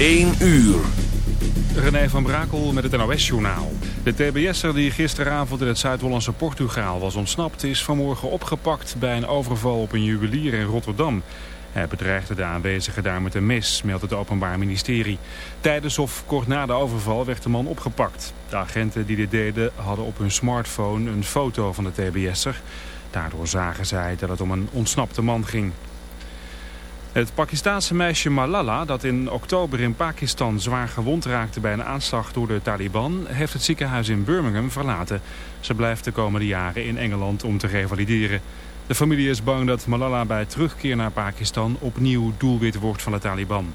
1 uur. René van Brakel met het NOS-journaal. De TBS'er die gisteravond in het Zuid-Hollandse Portugaal was ontsnapt... is vanmorgen opgepakt bij een overval op een juwelier in Rotterdam. Hij bedreigde de aanwezigen daar met een mes, meldt het Openbaar Ministerie. Tijdens of kort na de overval werd de man opgepakt. De agenten die dit deden hadden op hun smartphone een foto van de TBS'er. Daardoor zagen zij dat het om een ontsnapte man ging. Het Pakistaanse meisje Malala, dat in oktober in Pakistan zwaar gewond raakte bij een aanslag door de Taliban, heeft het ziekenhuis in Birmingham verlaten. Ze blijft de komende jaren in Engeland om te revalideren. De familie is bang dat Malala bij terugkeer naar Pakistan opnieuw doelwit wordt van de Taliban.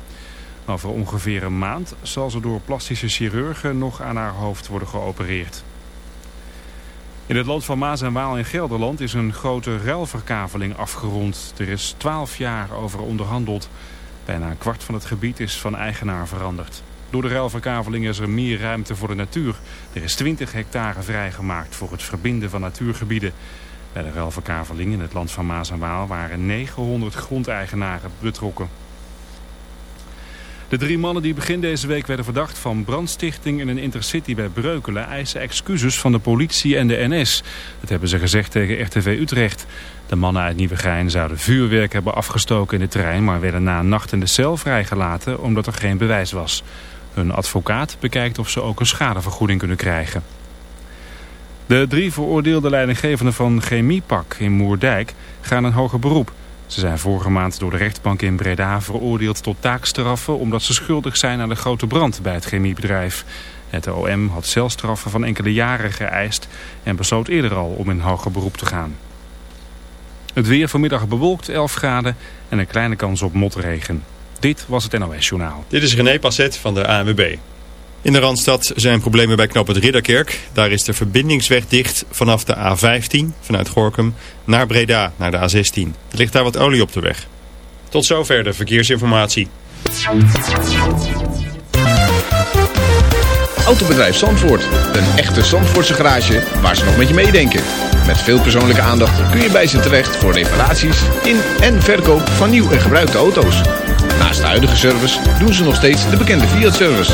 Over ongeveer een maand zal ze door plastische chirurgen nog aan haar hoofd worden geopereerd. In het land van Maas en Waal in Gelderland is een grote ruilverkaveling afgerond. Er is twaalf jaar over onderhandeld. Bijna een kwart van het gebied is van eigenaar veranderd. Door de ruilverkaveling is er meer ruimte voor de natuur. Er is 20 hectare vrijgemaakt voor het verbinden van natuurgebieden. Bij de ruilverkaveling in het land van Maas en Waal waren 900 grondeigenaren betrokken. De drie mannen die begin deze week werden verdacht van brandstichting in een intercity bij Breukelen eisen excuses van de politie en de NS. Dat hebben ze gezegd tegen RTV Utrecht. De mannen uit Nieuwegein zouden vuurwerk hebben afgestoken in de trein, maar werden na een nacht in de cel vrijgelaten omdat er geen bewijs was. Hun advocaat bekijkt of ze ook een schadevergoeding kunnen krijgen. De drie veroordeelde leidinggevenden van Chemiepak in Moerdijk gaan een hoger beroep. Ze zijn vorige maand door de rechtbank in Breda veroordeeld tot taakstraffen... omdat ze schuldig zijn aan de grote brand bij het chemiebedrijf. Het OM had celstraffen van enkele jaren geëist... en besloot eerder al om in hoger beroep te gaan. Het weer vanmiddag bewolkt 11 graden en een kleine kans op motregen. Dit was het NOS Journaal. Dit is René Passet van de ANWB. In de Randstad zijn problemen bij knop het Ridderkerk. Daar is de verbindingsweg dicht vanaf de A15, vanuit Gorkum, naar Breda, naar de A16. Er ligt daar wat olie op de weg. Tot zover de verkeersinformatie. Autobedrijf Zandvoort. Een echte Zandvoortse garage waar ze nog met je meedenken. Met veel persoonlijke aandacht kun je bij ze terecht voor reparaties in en verkoop van nieuw en gebruikte auto's. Naast de huidige service doen ze nog steeds de bekende Fiat-service.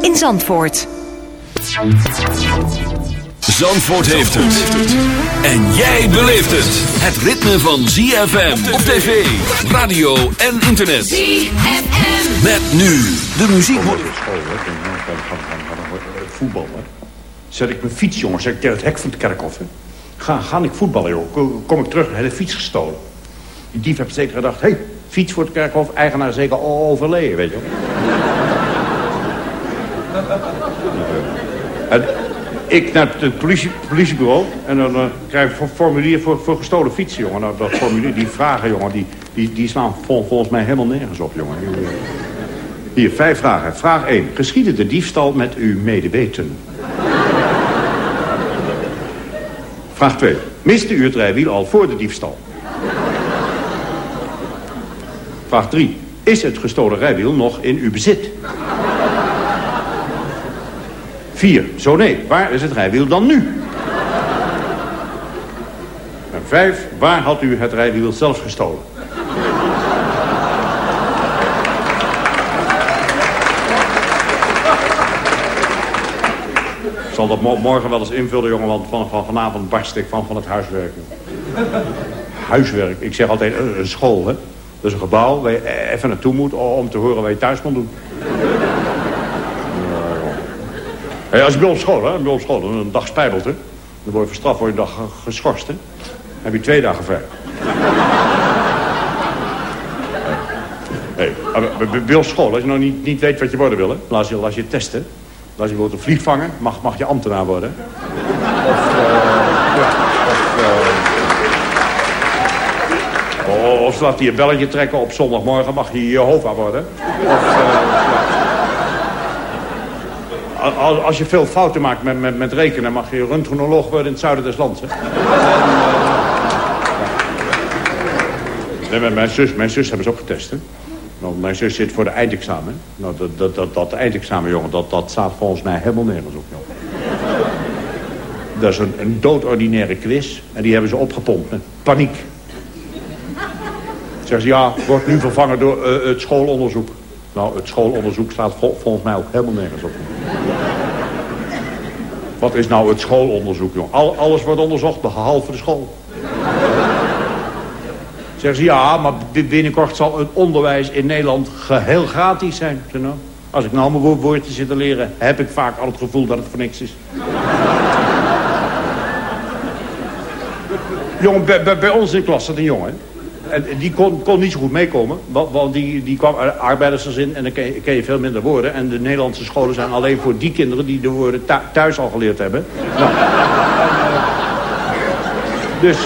in Zandvoort. Zandvoort heeft het. En jij beleeft het. Het ritme van ZFM op tv, radio en internet. ZFM. Met nu de muziek. school, hè. Zet ik mijn fiets, jongens, zet ik tegen het hek van het kerkhof. hè. Ga, ga ik voetballen, joh. Kom, ik terug de fiets gestolen. Die dief heeft zeker gedacht, hé, hey, fiets voor het kerkhof, eigenaar zeker al overleden, weet je wel. En ik naar het politie, politiebureau en dan eh, krijg ik een formulier voor, gestolen fietsen, jongen. Nou, dat formulier, die vragen, jongen, die, die, die slaan vol- volgens mij helemaal nergens op, jongen. Hier, vijf vragen. Vraag 1. Geschiedde de diefstal met uw medeweten? Vraag 2. Miste u het rijwiel al voor de diefstal? Vraag 3. Is het gestolen rijwiel nog in uw bezit? 4. Zo nee. Waar is het rijwiel dan nu? En 5. Waar had u het rijwiel zelf gestolen? zal zal dat mo- morgen wel eens invullen, jongen, want van, van vanavond barst ik van, van het huiswerk. Huiswerk, ik zeg altijd eh, een school, hè. Dat is een gebouw waar je e- even naartoe moet om te horen wat je thuis moet doen. Als je bij op school, hè, bij op school, een dag spijbelt, hè. Dan word je verstraft, word je een dag ge- geschorst, hè. Dan heb je twee dagen vrij. Hey, bij- bij- bij op school, als je nou niet, niet weet wat je worden wil, hè, laat je, laat je testen. Als je bijvoorbeeld een vliegvanger, mag, mag je ambtenaar worden. Of, eh, ja, of, eh, of, of laat hij je belletje trekken op zondagmorgen, mag je Jehovah worden. Of, eh, ja. Als, je veel fouten maakt met, met, met rekenen, mag je röntgenoloog worden in het zuiden des lands. Hè? Mijn- zus, mijn zus hebben ze ook getest, hè. Mijn zus zit voor de eindexamen. Nou, dat, dat, dat, dat eindexamen, jongen, dat, dat staat volgens mij helemaal nergens op, jongen. Dat is een, doodordinaire quiz. En die hebben ze opgepompt met paniek. Zeggen ze, ja, wordt nu vervangen door eh, het schoolonderzoek. Nou, het schoolonderzoek staat vol- volgens mij ook helemaal nergens op. Wat is nou het schoolonderzoek, jongen? Al, alles wordt onderzocht, behalve de school. Zeggen ze, ja, maar bi- binnenkort zal het onderwijs in Nederland geheel gratis zijn. Nou, als ik nou mijn wo- woordjes zit te leren, heb ik vaak al het gevoel dat het voor niks is. jongen, bij ons in de klas zat een jongen. En die kon, kon niet zo goed meekomen, want, want die, die kwam uit arbeidersgezin en dan ken je, je veel minder woorden. En de Nederlandse scholen zijn alleen voor die kinderen die de woorden thu- thuis al geleerd hebben. Nou, en, eh, dus,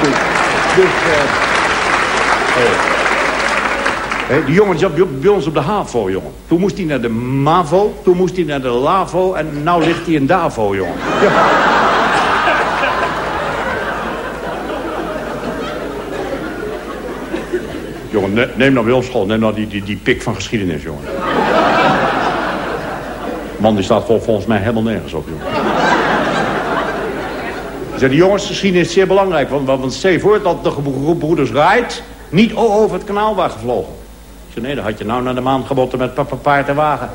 doe ik. Dus, Hé, die jongen zat bij, ons op de HAVO, jongen. Toen moest hij naar de MAVO, toen moest hij naar de LAVO... en nou ligt hij in DAVO, jongen. Ja. Jongen, ne- neem nou bij ons school, neem nou die, die, die pik van geschiedenis, jongen. Man, die staat vol, volgens mij helemaal nergens op, jongen. Zeg, die jongens, geschiedenis is zeer belangrijk. Want, want, stel je voor dat de gebroeders Wright niet over het kanaal waren gevlogen. Ik nee, dan had je nou naar de maan gebotten met papa paard en wagen.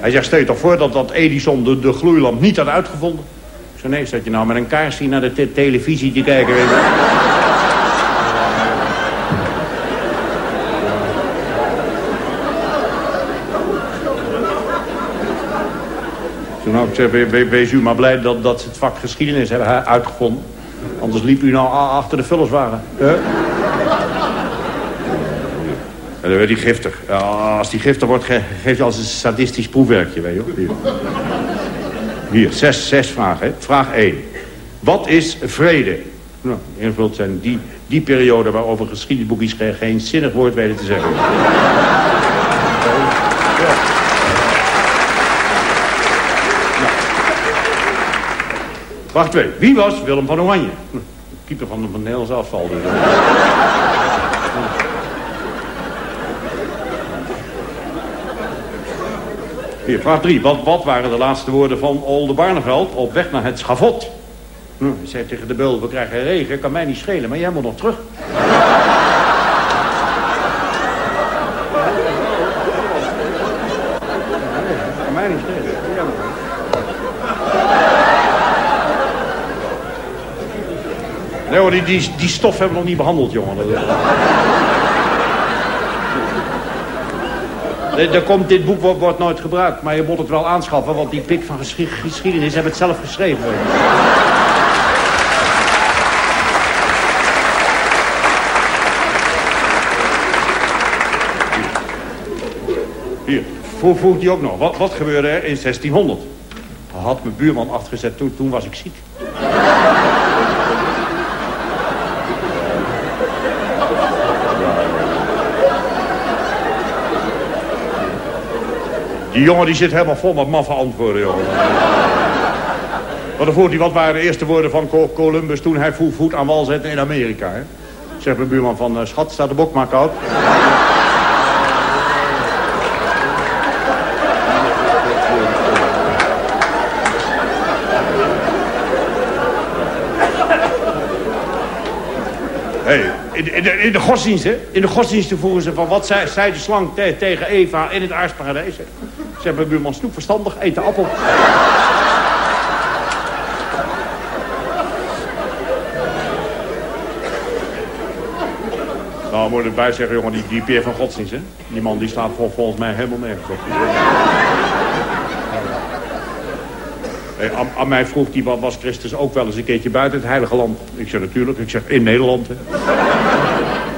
Hij zegt, stel je toch voor dat, dat Edison de, de gloeilamp niet had uitgevonden. Zeg, nee, zat je nou met een kaars hier naar de te- televisie te kijken. Weet je? Toen nou, ik zeg, we- we- wees u maar blij dat, dat ze het vak geschiedenis hebben uitgevonden. Anders liep u nou achter de vullerswagen. Hè? En dan werd hij giftig. Als die giftig wordt, ge geeft hij als een sadistisch proefwerkje, weet je wel. Hier, zes, zes vragen. Vraag 1. Wat is vrede? Nou, invult zijn die, die periode waarover geschiedenisboekjes geen, zinnig woord weten te zeggen. Vraag 2. Wie was Willem van Oranje? Hm, Keeper van de Nederlandse afval. Dus. Vraag 3. Wat, wat waren de laatste woorden van Oldenbarneveld op weg naar het schavot? Hm, hij zei tegen de beul, we krijgen regen, kan mij niet schelen, maar jij moet nog terug. kan mij niet schelen. Nee hoor, die, die, die stof hebben we nog niet behandeld, jongen. Nee, daar komt, dit boek wordt, wordt nooit gebruikt, maar je moet het wel aanschaffen... want die pik van geschi- geschiedenis hebben het zelf geschreven. Hier, vo- voegt hij ook nog. Wat, wat gebeurde er in 1600? Had mijn buurman afgezet, toen, toen was ik ziek. Die jongen die zit helemaal vol met maffe antwoorden, jongen. Maar dan hij, wat waren de eerste woorden van Co- Columbus toen hij vo- voet aan wal zette in Amerika, hè? Zegt mijn buurman van, eh, schat, staat de bok maar koud. Hey, in, de, godsdienst, hè? In de godsdiensten vroegen ze van wat zei, de slang te- tegen Eva in het aardsparadijs. Ze hebben buurman Snoep verstandig, eet de appel. Nou, moet ik erbij zeggen, jongen, die, die Peer van Godsdienst, hè? Die man die staat vol, volgens mij helemaal nergens op. Hey, aan, aan mij vroeg wat was Christus ook wel eens een keertje buiten het heilige land? Ik zeg natuurlijk, ik zeg in Nederland.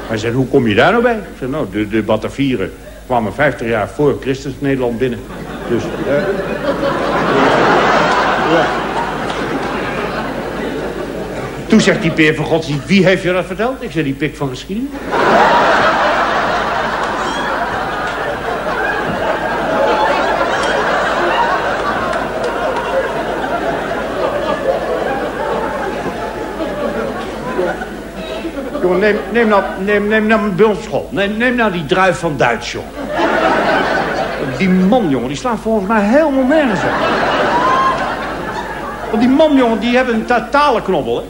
Hij zei, hoe kom je daar nou bij? Ik zeg, nou, de, de Batavieren kwamen 50 jaar voor Christus Nederland binnen. Dus. Ja. Toen zegt die Peer van Godsdienst, wie heeft je dat verteld? Ik zeg, die pik van geschiedenis. Jongen, neem, neem, nou, neem, neem nou ons. Neem, neem nou die druif van Duits, jongen. Die man, jongen, die slaat volgens mij helemaal nergens op. Want die man, jongen, die hebben een ta- talenknobbel, hè.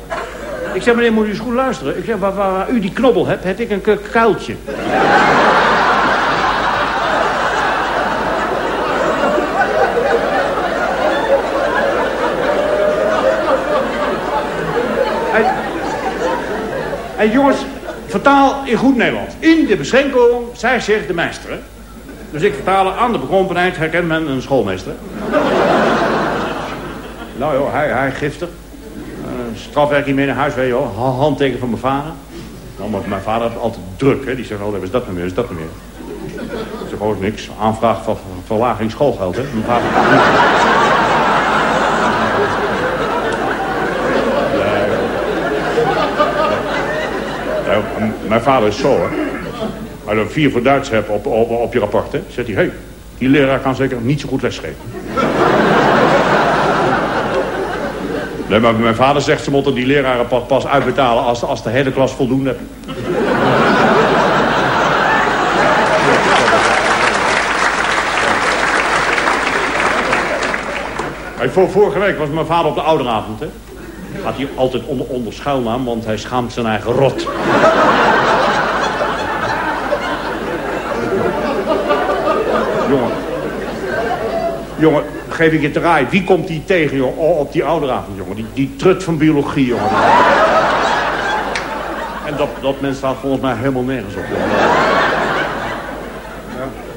Ik zeg, meneer, moet u eens goed luisteren. Ik zeg, waar, waar, u die knobbel hebt, heb ik een ku- kuiltje. Hey, jongens, vertaal in goed Nederlands. In de beschenking, zij zegt de meester. Dus ik vertaal aan de bekrompenheid herkent men een schoolmeester. nou joh, hij, hij giftig. Een strafwerking mee naar huis, weet je Handteken van mijn vader. Nou, mijn vader heeft altijd druk, hè. Die zegt altijd, is dat nou meer, is dat nou meer. Ik zeg ook niks. Aanvraag van verlaging schoolgeld, hè. Mijn vader... mijn vader is zo, hè. Als je een vier voor Duits hebt op, op, op je rapport, hè, zegt hij... Hé, hey, die leraar kan zeker niet zo goed lesgeven. Nee, maar mijn vader zegt ze moeten die leraren pas, uitbetalen... Als, als de hele klas voldoende hebt. Vorige week was mijn vader op de ouderavond, hè. Gaat hij altijd onder, onder schuilnaam, want hij schaamt zijn eigen rot. Jongen. Jongen, geef ik je te raaien. Wie komt die tegen, joh, o- op die ouderavond, jongen? Die, die trut van biologie, jongen. En dat, dat mens staat volgens mij helemaal nergens op, jongen.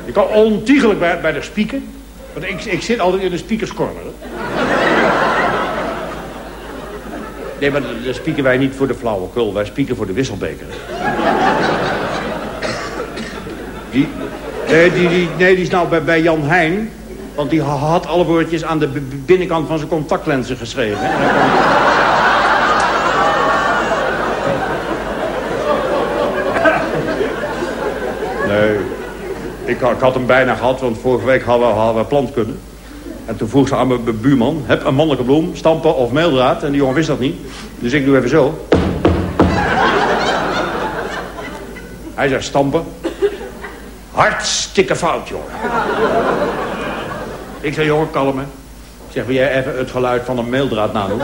Je kan ontiegelijk bij, bij de speaker. Want ik, ik zit altijd in de speakerscorner. hè. Nee, maar dan spieken wij niet voor de flauwekul. Wij spieken voor de wisselbeker. Die, nee, die, die, nee, die is nou bij, bij Jan Heijn. Want die had alle woordjes aan de binnenkant van zijn contactlenzen geschreven. Nee, ik, ik had hem bijna gehad, want vorige week hadden we, hadden we plantkunde. En toen vroeg ze aan mijn bu- buurman, heb een mannelijke bloem, stampen of meeldraad? En die jongen wist dat niet. Dus ik doe even zo. Hij zei stampen. Hartstikke fout, jongen. Ik zei, jongen, kalm. Ik zeg, wil jij even het geluid van een meeldraad nadoen?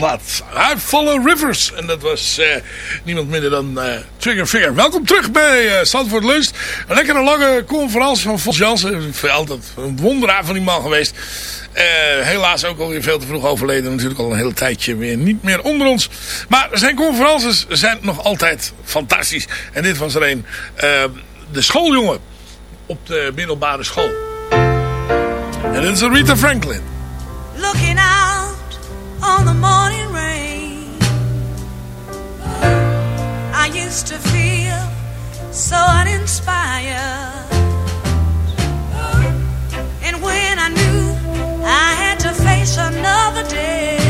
Plaat. I Follow Rivers. En dat was eh, niemand minder dan eh, Trigger Finger. Welkom terug bij uh, Zandvoort Lust. Een lekkere lange conferentie van Vos Jansen. Altijd een wonderaar van die man geweest. helaas ook alweer veel te vroeg overleden. Natuurlijk al een hele tijdje weer niet meer onder ons. Maar zijn conferences zijn nog altijd fantastisch. En dit was er een. de schooljongen op de middelbare school. En dit is Rita Franklin. Looking out on the morning rain. I used to feel so uninspired. And when I knew I had to face another day,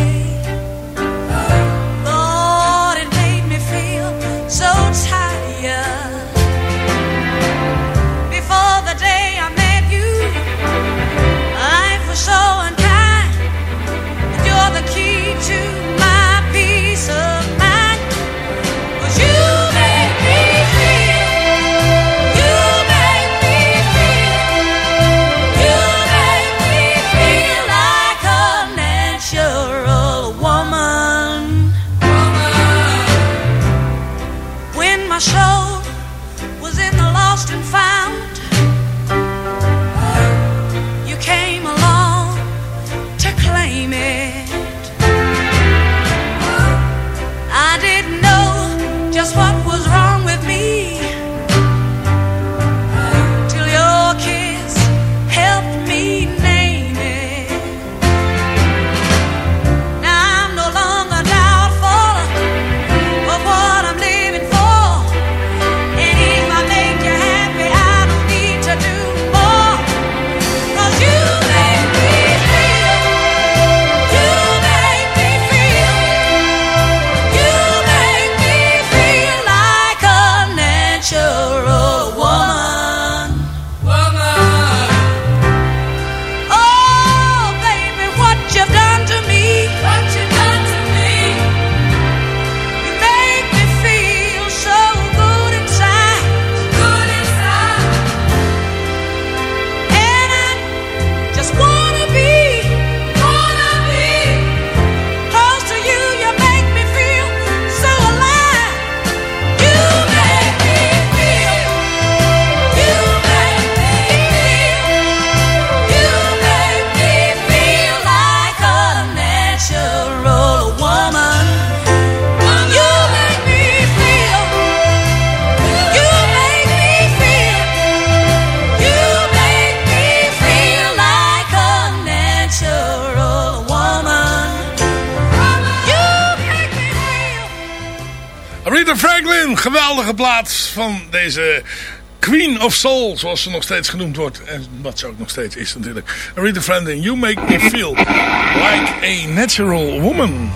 of Soul, zoals ze nog steeds genoemd wordt. En wat ze ook nog steeds is natuurlijk. Rita Franklin, you make me feel like a natural woman.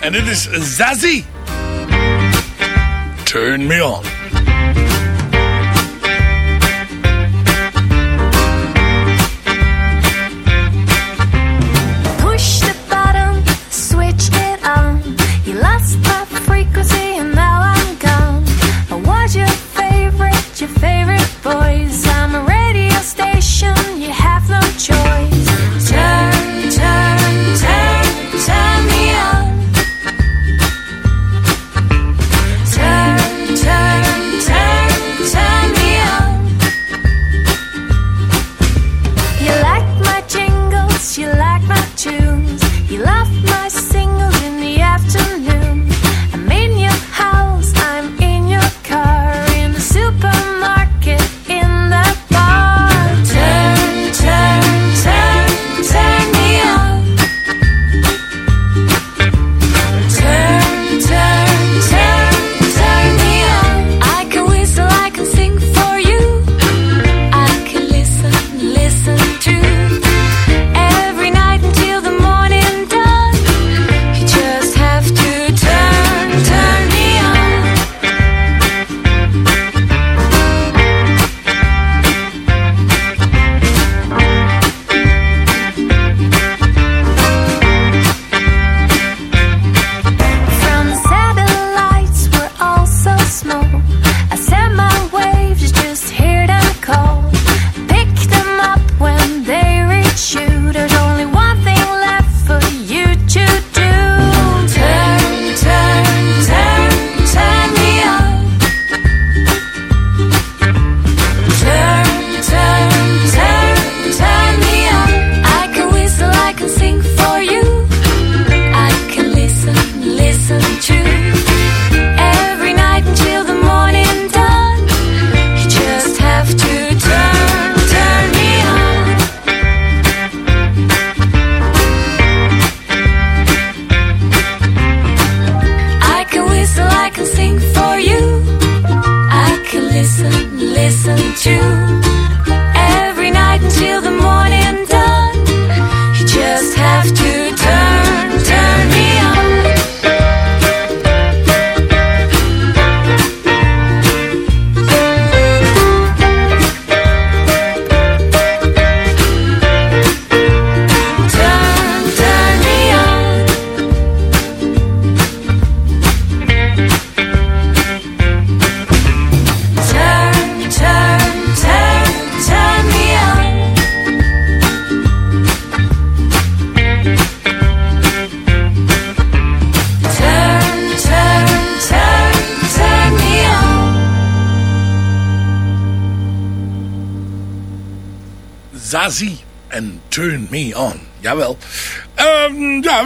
En dit is Zazie. Turn me on.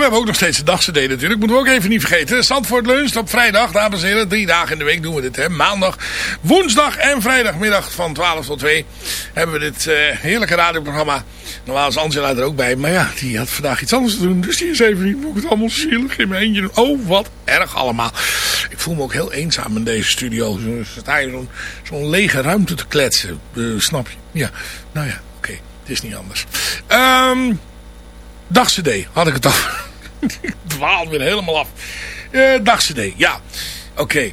Hebben ook nog steeds de dagcd natuurlijk. Moeten we ook even niet vergeten. Zandvoort Lunch op vrijdag, dames en heren. Drie dagen in de week doen we dit. Hè. Maandag, woensdag en vrijdagmiddag van 12 tot 2 hebben we dit eh, heerlijke radioprogramma. Normaal is Angela er ook bij. Maar ja, die had vandaag iets anders te doen. Dus die is even niet. Moet het allemaal zielig in mijn eentje. Oh, wat erg allemaal. Ik voel me ook heel eenzaam in deze studio. Zo sta je zo'n lege ruimte te kletsen. Eh, snap je? Ja, nou ja, oké. Het is niet anders. Ehm... Dagcd, had ik het al. ik dwaal weer helemaal af. Uh, Dagcd, ja. Oké.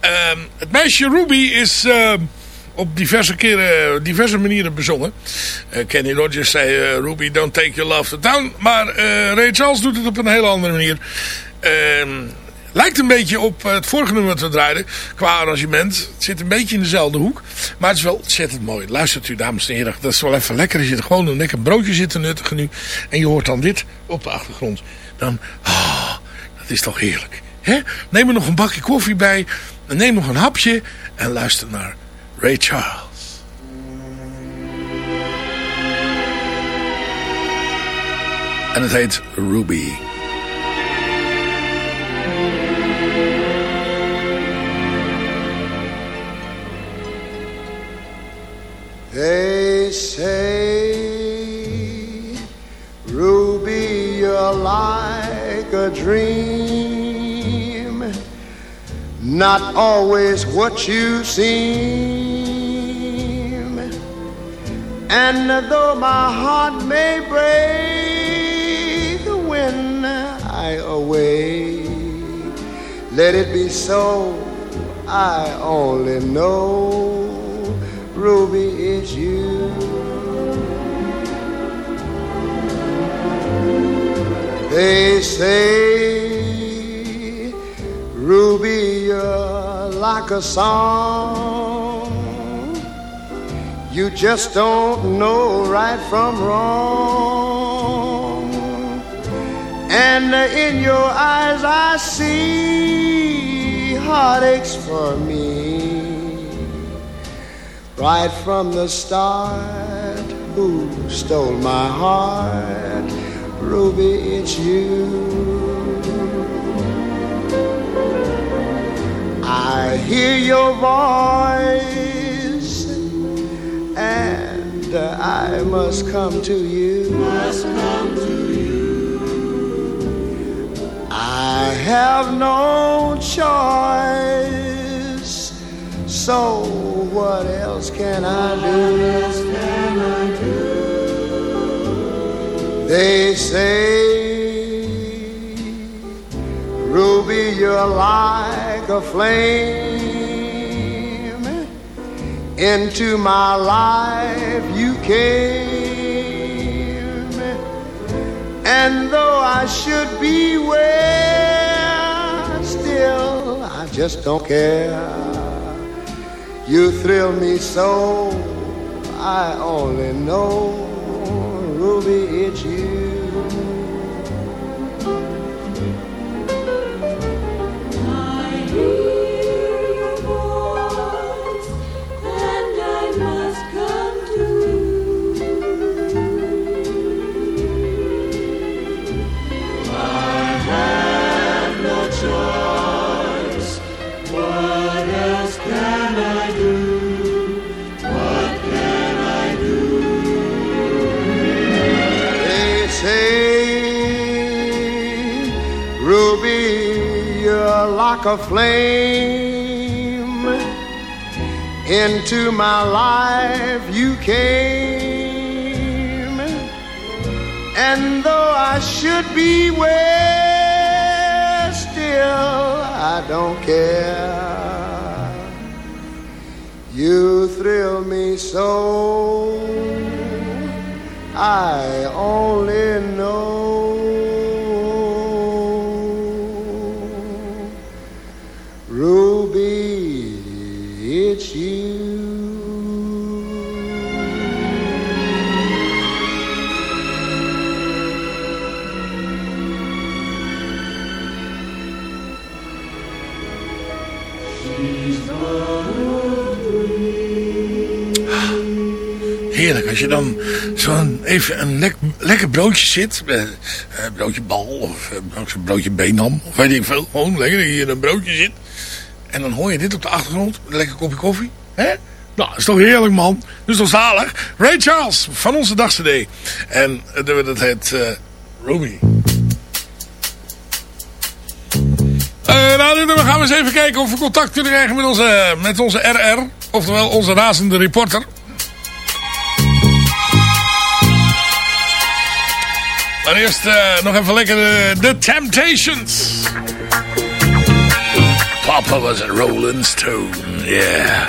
Ehm, het meisje Ruby is uh, op diverse, keren, diverse manieren bezongen. Uh, Kenny Rogers zei Ruby, don't take your love to town. Maar Ray Charles doet het op een hele andere manier. Ehm, lijkt een beetje op het vorige nummer dat we draaiden. Qua arrangement. Het zit een beetje in dezelfde hoek. Maar het is wel ontzettend mooi. Luistert u dames en heren. Dat is wel even lekker je er gewoon een lekker broodje zit te nuttigen nu. En je hoort dan dit op de achtergrond. Dan, ah, dat is toch heerlijk. Hè? Neem er nog een bakje koffie bij. Neem nog een hapje. En luister naar Ray Charles. En het heet Ruby. They say, Ruby, you're like a dream, not always what you seem. And though my heart may break when I away, let it be so. I only know. Ruby, it's you. They say, Ruby, you're like a song. You just don't know right from wrong. And in your eyes, I see heartaches for me right from the start. Who stole my heart? Ruby, it's you. I hear your voice, and I must come to you. Must come to you. I have no choice, so what else can I do? They say, Ruby, you're like a flame. Into my life you came. And though I should be where, still I just don't care. You thrill me so, I only know, Ruby, it's you. A flame. Into my life you came. And though I should be where, still I don't care. You thrill me so. I only Als je dan zo'n even een lek, lekker broodje zit. Eh, eh, broodje bal of eh, broodje benam. Of weet ik veel. Gewoon lekker dat hier een broodje zit. En dan hoor je dit op de achtergrond. Een lekker kopje koffie. Hè? Nou, is toch heerlijk man. Dus toch zalig. Ray Charles van onze dagcd. En uh, dat heet uh, Ruby. Uh, nou, dan gaan we eens even kijken of we contact kunnen krijgen met onze, met onze RR. Oftewel onze razende reporter. Maar eerst uh, nog even lekker de, The Temptations. Papa was a Rolling Stone, yeah.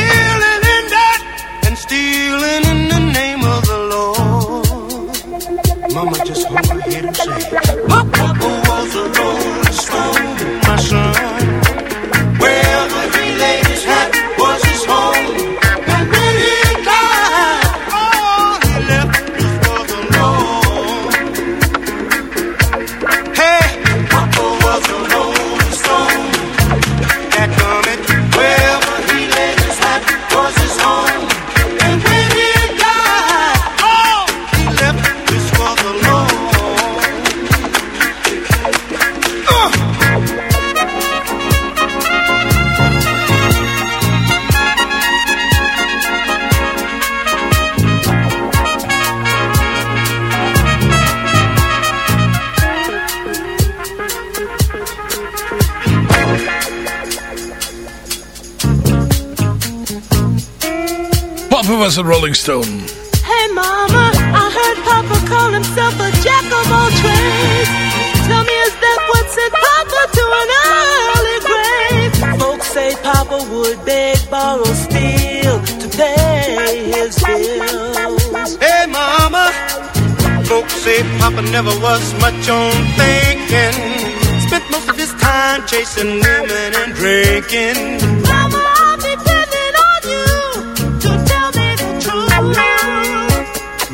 was een Rolling Stone. Hey mama, I heard Papa call himself a jack of all trades. Tell me, is that what sent Papa to an early grave? Folks say Papa would beg, borrow, steal to pay his bills. Hey, mama. Folks say Papa never was much on thinking. Spent most of his time chasing women and drinking.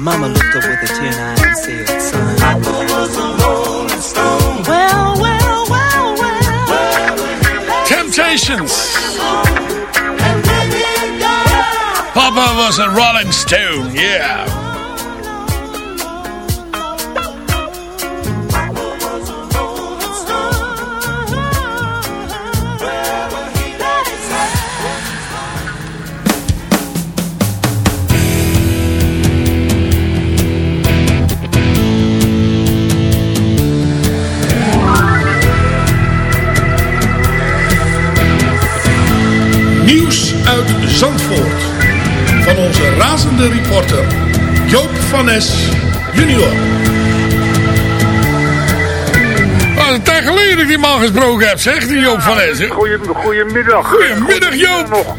Mama looked up with a tear in her eye and said, son, Papa was a rolling stone. Well, well, well, well. Temptations. Papa was a Rolling Stone, yeah. Zandvoort. Van onze razende reporter Joop van Nes junior. Wat een tijd geleden dat ik die man gesproken heb, zeg, die Joop van? Goeie, goedemiddag. Goedemiddag, Joop.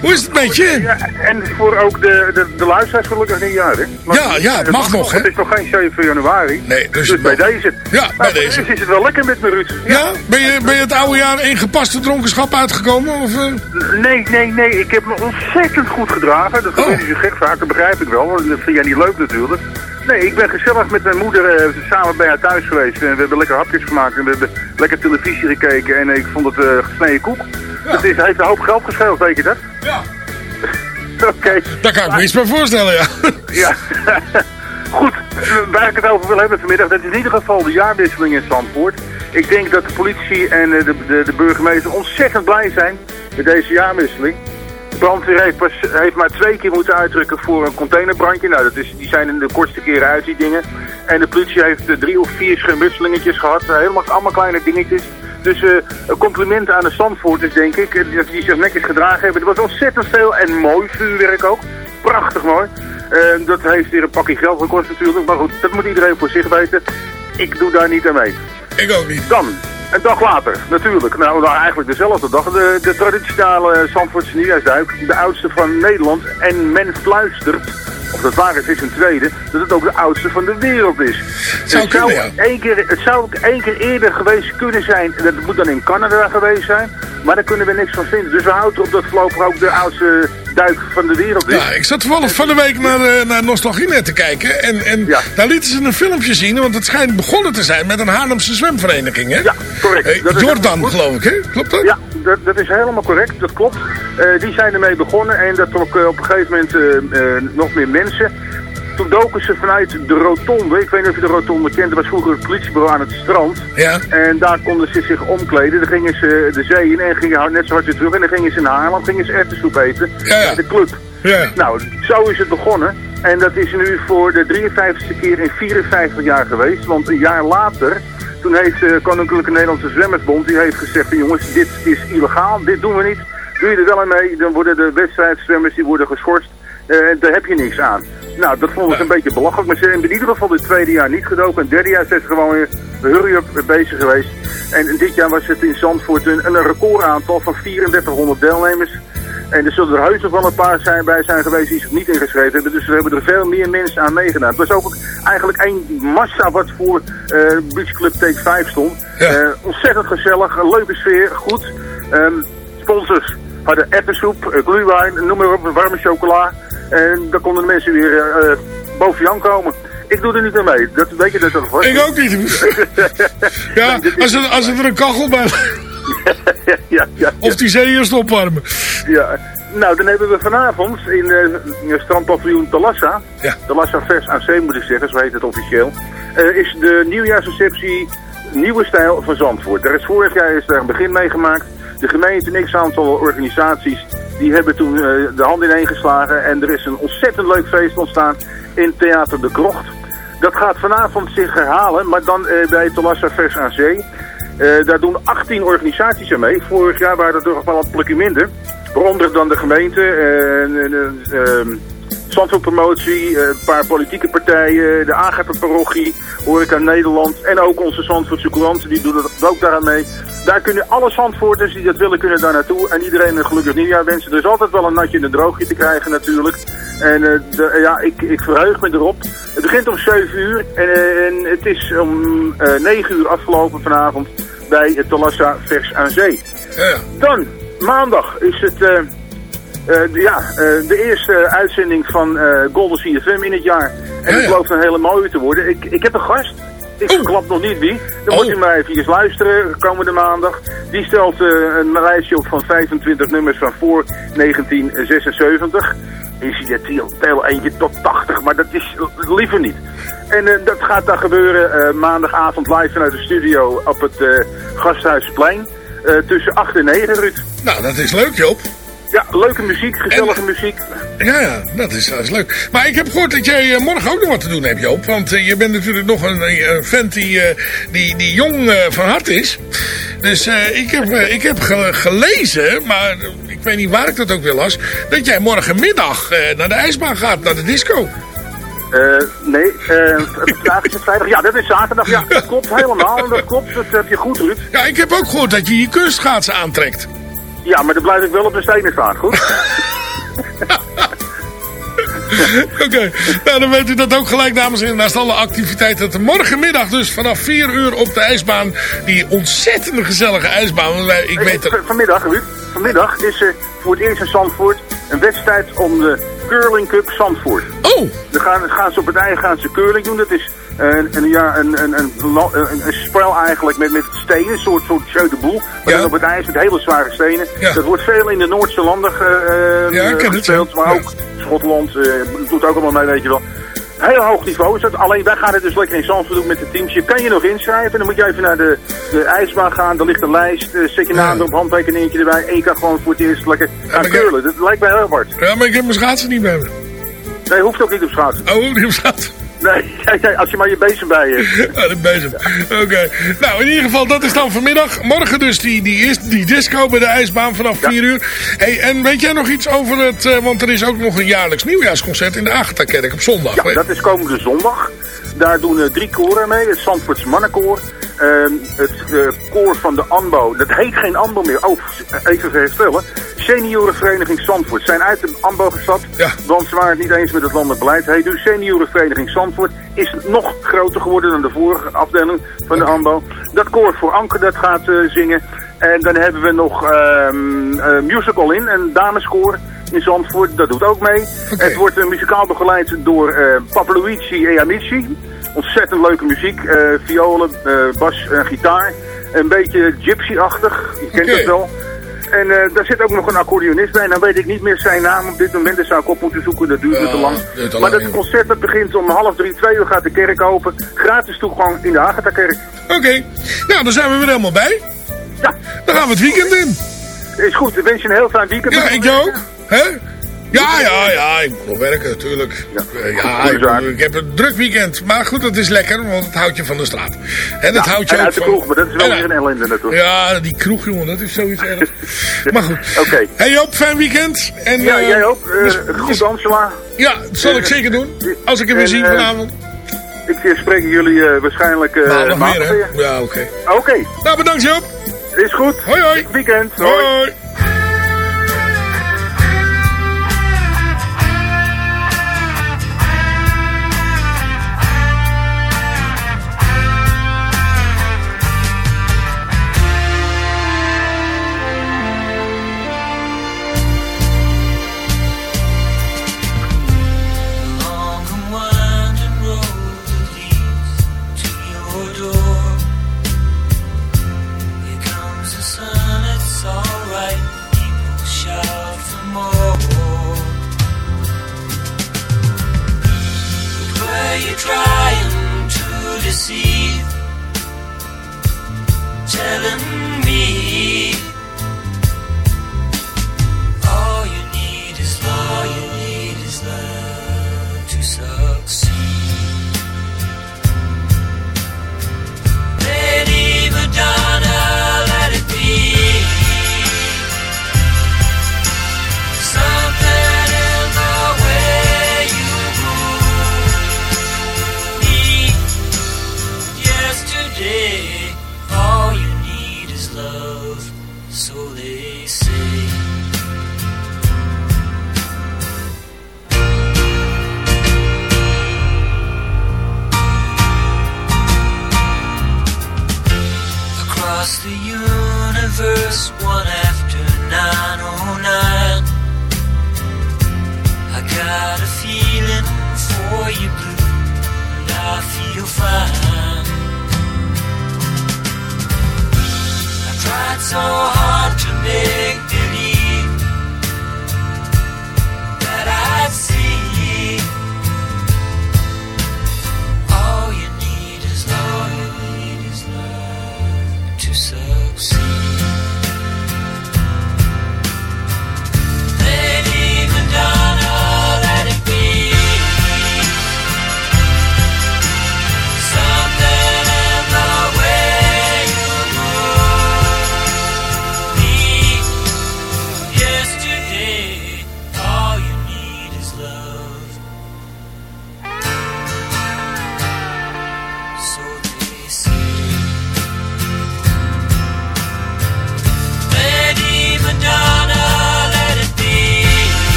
Hoe is het met je? Ja, en voor ook de, de, de luisteraars gelukkig nieuwjaar, hè? Maar- Ja, ja, het mag nog, hè? Het is nog geen 7 januari. Nee, dus, Dus bij deze. Ja, bij deze. is het wel lekker met me, Ruud. Ja, ben je, ben je het oude jaar in gepaste dronkenschap uitgekomen? Of, eh? Nee, nee, nee. Ik heb me ontzettend goed gedragen. Dat Oh. vind je gek vaak, dat begrijp ik wel. Dat vind jij niet leuk natuurlijk. Nee, ik ben gezellig met mijn moeder eh, samen bij haar thuis geweest. En we hebben lekker hapjes gemaakt en we hebben lekker televisie gekeken. En ik vond het eh gesneden koek. Het is, heeft een hoop geld gescheeld, weet je dat? Ja. Oké. Daar kan ik me iets bij voorstellen, ja. Ja. Goed, eh, waar ik het over wil hebben vanmiddag, dat is in ieder geval de jaarwisseling in Zandvoort. Ik denk dat de politie en eh, de, de, de burgemeester ontzettend blij zijn met deze jaarwisseling. De brandweer heeft, maar twee keer moeten uitdrukken voor een containerbrandje. Nou, dat is, die zijn in de kortste keren uit, die dingen. En de politie heeft eh, drie of vier schermutselingetjes gehad. Eh, helemaal allemaal kleine dingetjes. Dus eh, een compliment aan de Zandvoorters, denk ik. eh, Dat die zich netjes gedragen hebben. Er was ontzettend veel en mooi vuurwerk ook. Prachtig mooi. Eh, dat heeft weer een pakje geld gekost natuurlijk. Maar goed, dat moet iedereen voor zich weten. Ik doe daar niet aan mee. Ik ook niet. Dan, een dag later, natuurlijk. Nou, nou eigenlijk dezelfde dag. De, de traditionele Zandvoortse nieuwjaarsduik. De oudste van Nederland. En men fluistert, of dat waar is, is een tweede, dat het ook de oudste van de wereld is. Zou het, zou één keer, het zou ook één keer eerder geweest kunnen zijn. Dat moet dan in Canada geweest zijn. Maar daar kunnen we niks van vinden. Dus we houden erop dat voorlopig ook de oudste duik van de wereld is. Ja, ik zat toevallig van de week naar, eh, naar Nostalgienet te kijken. En, en daar lieten ze een filmpje zien. Want het schijnt begonnen te zijn met een Haarlemse zwemvereniging, hè? Ja, correct. Dat is Jordan, geloof ik, hè? Klopt dat? Ja, dat, dat is helemaal correct. Dat klopt. Eh, die zijn ermee begonnen en dat trok op een gegeven moment nog meer mensen. Toen doken ze vanuit de rotonde. Ik weet niet of je de rotonde kent. Er was vroeger het politiebureau aan het strand. Ja. En daar konden ze zich omkleden. Dan gingen ze de zee in en gingen net zo hard weer terug. En dan gingen ze in Haarlem, gingen ze erwtensoep eten. Ja, ja. De club. Ja. Nou, zo is het begonnen. En dat is nu voor de 53ste keer in 54 jaar geweest. Want een jaar later, toen heeft de Koninklijke Nederlandse Zwemmersbond... die heeft gezegd van jongens, dit is illegaal, dit doen we niet. Doe je er wel aan mee, dan worden de wedstrijdzwemmers die worden geschorst. Eh, En daar heb je niks aan. Nou, dat vonden ze een beetje belachelijk. Maar ze hebben in ieder geval het tweede jaar niet gedoken. En het derde jaar zijn ze gewoon weer hurry-up bezig geweest. En dit jaar was het in Zandvoort een, een recordaantal van 3400 deelnemers. En er zullen er heus nog wel een paar zijn, bij zijn geweest die zich niet ingeschreven hebben. Dus er hebben er veel meer mensen aan meegedaan. Het was ook eigenlijk één massa wat voor eh Beach Club Take 5 stond. Eh, ontzettend gezellig, een leuke sfeer, goed. Ehm, sponsors hadden eppensoep, uh, glühwein, noem maar op, warme chocola. En dan konden de mensen weer eh, boven Jan komen. Ik doe er niet aan mee. Dat weet je dat dat was. Ik ook niet. ja, als er, als er een kachel bij... ja, ja, Of die zee eerst opwarmen. Ja, nou dan hebben we vanavond in uh, strandpaviljoen Talassa, ja. Talassa Vers aan Zee moet ik zeggen, zo heet het officieel, uh, is de nieuwjaarsreceptie Nieuwe Stijl van Zandvoort. Er is vorig jaar is daar een begin mee gemaakt. De gemeente en x aantal organisaties die hebben toen uh, de hand ineen geslagen en er is een ontzettend leuk feest ontstaan in Theater de Krocht. Dat gaat vanavond zich herhalen, maar dan uh, bij Talassa Vers aan Zee. Uh, daar doen 18 organisaties aan mee. Vorig jaar waren er toch wel een plukje minder. Waaronder dan de gemeente, Zandvoortpromotie, eh, een paar politieke partijen, de Agatha-parochie, Horeca Nederland en ook onze Zandvoortse couranten, die doen het ook daaraan mee. Daar kunnen alle Zandvoorters die dat willen, kunnen daar naartoe. En iedereen een gelukkig nieuwjaar wensen. Er is altijd wel een natje in een droogje te krijgen natuurlijk. En eh, de- ja, ik, ik verheug me erop. Het begint om 7 uur en, eh, en het is om eh 9 uur afgelopen vanavond bij het Talassa Vers aan Zee. Dan, maandag is het... eh, ja, eh, de eerste uitzending van eh, Golden CFM in het jaar. En het belooft een hele mooie te worden. Ik, ik heb een gast. Ik verklap nog niet wie. Dan moet u maar even eens luisteren komende maandag. Die stelt eh, een lijstje op van 25 nummers van voor 1976. Je ziet het heel- tel eentje tot 80, maar dat is liever niet. En eh, dat gaat dan gebeuren eh, maandagavond live vanuit de studio op het eh, Gasthuisplein. eh, tussen 8 en 9, Ruud. Nou, dat is leuk, Joop. Ja, leuke muziek, gezellige muziek. Ja, ja, dat is, dat is leuk. Maar ik heb gehoord dat jij eh, morgen ook nog wat te doen hebt, Joop. Want eh, je bent natuurlijk nog een, een vent die, eh, die, die jong eh, van hart is. Dus eh, ik heb, eh, ik heb ge- gelezen, maar eh, ik weet niet waar ik dat ook weer las... dat jij morgenmiddag eh, naar de ijsbaan gaat, naar de disco. Eh, nee, eh, vandaag is het vrijdag. Ja, dat is zaterdag. Ja, dat klopt helemaal. Dat klopt, dat heb je goed, Ruud. Ja, ik heb ook gehoord dat je je kunstschaatsen aantrekt. Ja, maar dan blijf ik wel op de stenen staan, goed? Oké, nou dan weet u dat ook gelijk, dames en heren. Naast alle activiteiten. Dat morgenmiddag dus vanaf 4 uur op de ijsbaan. Die ontzettend gezellige ijsbaan. Ik weet er... Vanmiddag, Ruud. Vanmiddag is er voor het eerst in Zandvoort een wedstrijd om de Curling Cup Zandvoort. Oh! Dan gaan, gaan ze op het eigen gaan ze curling doen. Dat is eh, een, een, ja, een, een, een, lo- een, een spel eigenlijk met, met stenen, een soort, soort jeu de boel. Maar dan op het ijs met hele zware stenen. Dat wordt veel in de Noordse landen eh, het, gespeeld, maar ook Schotland eh, doet ook allemaal mee, weet je wel. Heel hoog niveau is dat. Alleen wij gaan het dus lekker in Zandvoort doen met de teams. Je kan je nog inschrijven. Dan moet je even naar de, de ijsbaan gaan. Er ligt een lijst. eh, zet je naam erop, handtekeningetje erbij. En je kan gewoon voor het eerst lekker gaan curlen. Dat lijkt mij heel hard. Ja, maar ik heb mijn schaatsen niet bij me. Nee, hoeft ook niet op schaatsen. Oh, niet op schaatsen. Nee, als je maar je bezem bij hebt. Ja, de bezem. Oké. Nou, in ieder geval, dat is dan vanmiddag. Morgen dus die, die, is- die disco bij de ijsbaan vanaf 4 uur. Hey, en weet jij nog iets over het... eh, want er is ook nog een jaarlijks nieuwjaarsconcert in de Agatha-kerk op zondag. Ja, dat is komende zondag. Daar doen eh, drie koren mee. Het Zandvoorts Mannenkoor. ehm, het eh, koor van de ANBO. Dat heet geen ANBO meer. Oh, even herstellen. Seniorenvereniging Zandvoort. Zijn uit de ANBO gestapt. Want ze waren het niet eens met het landelijk beleid. Heet nu Seniorenvereniging Zandvoort. Is nog groter geworden dan de vorige afdeling van de ANBO. Dat koor voor Anker dat gaat eh, zingen. En dan hebben we nog ehm, eh, Musical In, een dameskoor in Zandvoort. Dat doet ook mee. Het wordt eh, muzikaal begeleid door eh Papa Luigi e Amici. Ontzettend leuke muziek. eh, violen, bas en gitaar. Een beetje gypsy-achtig. Je kent Oké. het wel. En daar zit ook nog een accordeonist bij. Nou weet ik niet meer zijn naam op dit moment. Dat zou ik op moeten zoeken. Dat duurt me te lang. duurt maar dat concert dat begint om half drie, twee uur gaat de kerk open. Gratis toegang in de Agatha-kerk. Oké. Nou, dan zijn we weer helemaal bij. Ja. Dan gaan we het weekend in. Is goed. Ik wens je een heel fijn weekend. Ja, ik jou ook. Hè? Ja, ja, ja, ik moet nog werken natuurlijk. Eh, Ja, ik, bedoel, ik heb een druk weekend. Maar goed, dat is lekker, want het houdt je van de straat. En dat Ja, houdt je en ook uit de van... kroeg, maar dat is wel weer een ellende natuurlijk. Ja, die kroeg, jongen, dat is zoiets ergs. maar goed. Oké. Hey Joop, fijn weekend. En, Ja, eh, jij ook. Eh, mis- goed Angela. Ja, dat zal ik Eh, zeker doen. Als ik hem weer zie eh, vanavond. Ik eh, spreek jullie eh, waarschijnlijk eh Maandag maandag weer, hè? Ja, oké. Oké. Nou, bedankt Joop. Is goed. Hoi, hoi. Weekend. Hoi. Long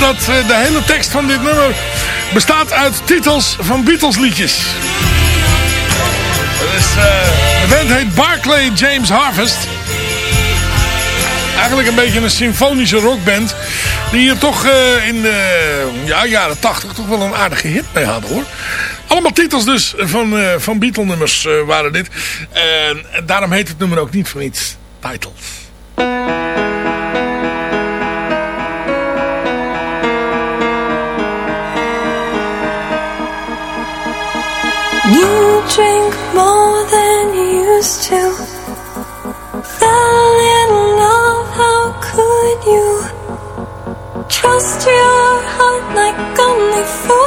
dat eh, de hele tekst van dit nummer bestaat uit titels van Beatles liedjes. Dus, uh, de band heet Barclay James Harvest. Eigenlijk een beetje een symfonische rockband. Die hier toch eh, in de ja, jaren 80 toch wel een aardige hit mee hadden hoor. Allemaal titels dus van, van Beatle nummers waren dit. Daarom heet het nummer ook niet van iets Titles. to? In love, how could you? Trust your heart like only fools.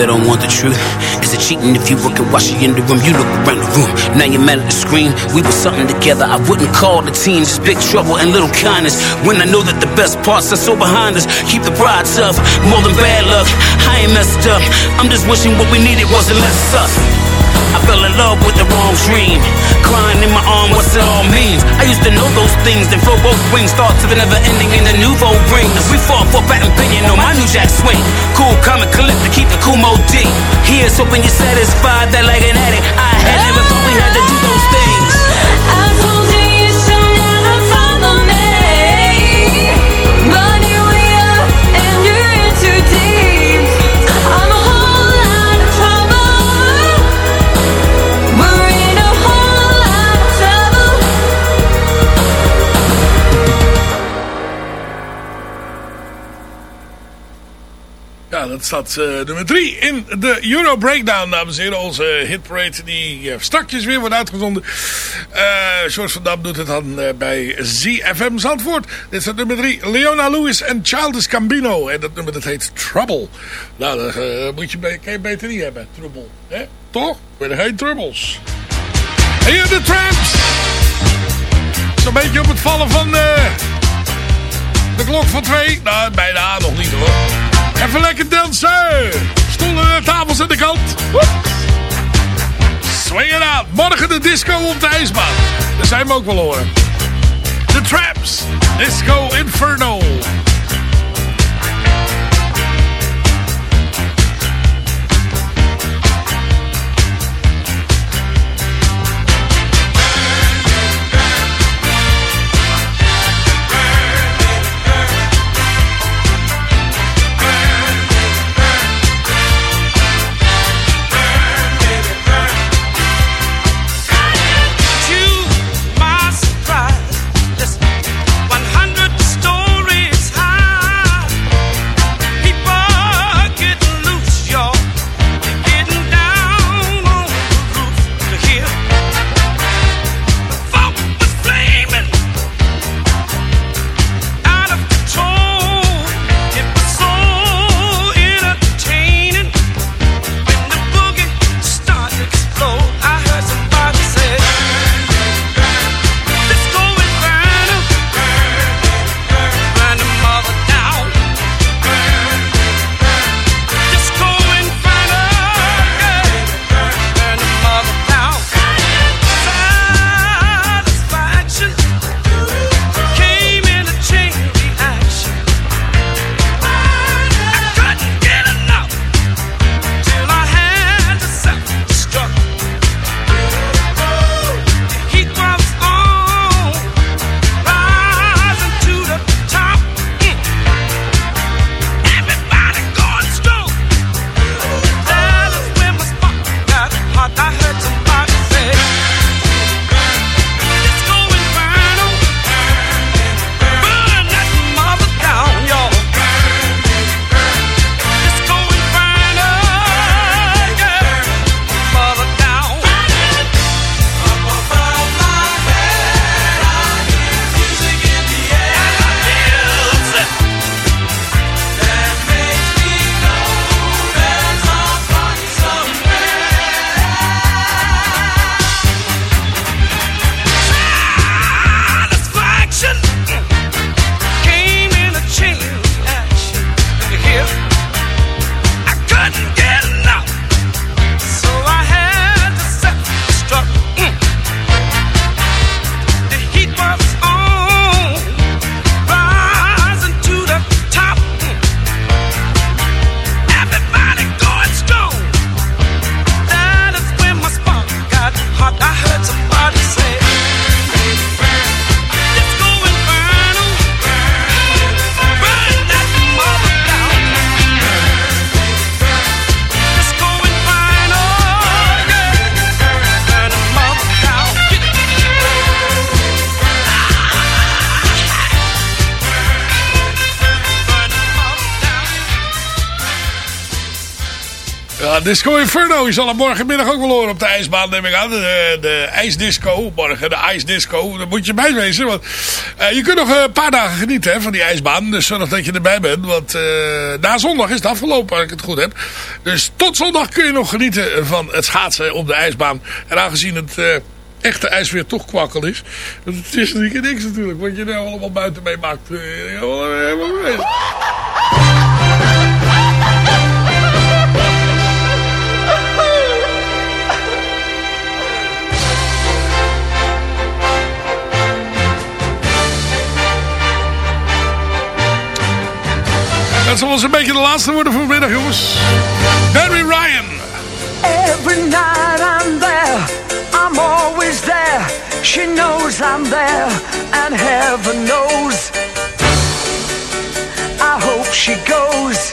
They don't want the truth? Is it cheating if you look at watch she in the room? You look around the room, now you're mad at the screen. We were something together, I wouldn't call the team. Just big trouble and little kindness. When I know that the best parts are so behind us, keep the pride tough, more than bad luck. I ain't messed up, I'm just wishing what we needed wasn't less us. I fell in love with the wrong dream. Crying in my arm, what's it all mean? I used to know those things, then flow both wings. Thoughts of it never ending in the nouveau ring. We fought for patent opinion on my new jack swing. Cool, calm, and collect to keep the cool mode deep. Here's hoping you're satisfied that like an addict. I had never thought we had to do those things. Dat staat eh, nummer 3 in de Euro Breakdown, dames en heren. Onze hitparade die eh, strakjes weer wordt uitgezonden. George van Dam doet het dan bij ZFM Zandvoort. Dit het nummer 3. Leona Lewis en Childish Gambino. En dat nummer dat heet Trouble. Nou, dat moet je, beter niet hebben. Trouble. Hè? Toch? Met geen troubles. Hier de Tramps. Zo'n beetje op het vallen van de klok van twee. Nou, bijna nog niet hoor. Even lekker dansen. Stoelen en tafels aan de kant. Swing it out. Morgen de disco op de ijsbaan. Daar zijn we ook wel horen. The Traps. Disco Inferno. Disco Inferno. Je zal hem morgenmiddag ook wel horen op de ijsbaan, neem ik aan. De, de ijsdisco. Morgen de ijsdisco. Daar moet je bij wezen. Want, eh, je kunt nog een paar dagen genieten van die ijsbaan. Dus zorg dat je erbij bent. Want eh, na zondag is het afgelopen, als ik het goed heb. Dus tot zondag kun je nog genieten van het schaatsen op de ijsbaan. En aangezien het... eh, echte ijsweer toch kwakkel is. Het is niet niks natuurlijk. Wat je nou allemaal buiten meemaakt. eh, Dat zal eens een beetje de laatste worden vanmiddag, jongens. Barry Ryan. Every night I'm there, I'm always there. She knows I'm there, and heaven knows. I hope she goes.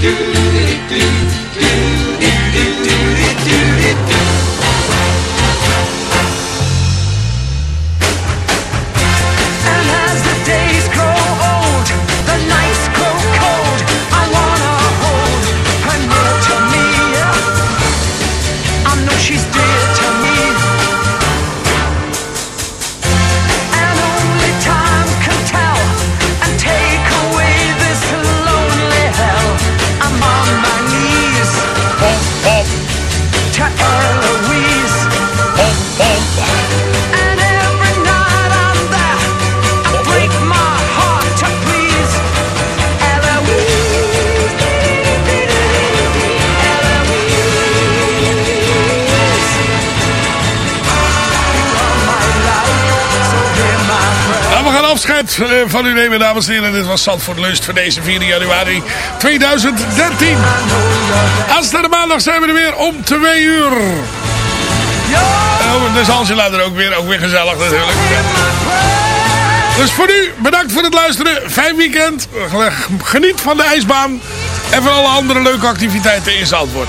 do do do eh, van u nemen, dames en heren. Dit was Zandvoort Lust voor deze 4 januari 2013. Aanstaande maandag zijn we er weer om 2 uur. Oh, dus Angela er ook weer, ook weer gezellig natuurlijk. Dus voor nu, bedankt voor het luisteren. Fijn weekend. Geniet van de ijsbaan. En van alle andere leuke activiteiten in Zandvoort.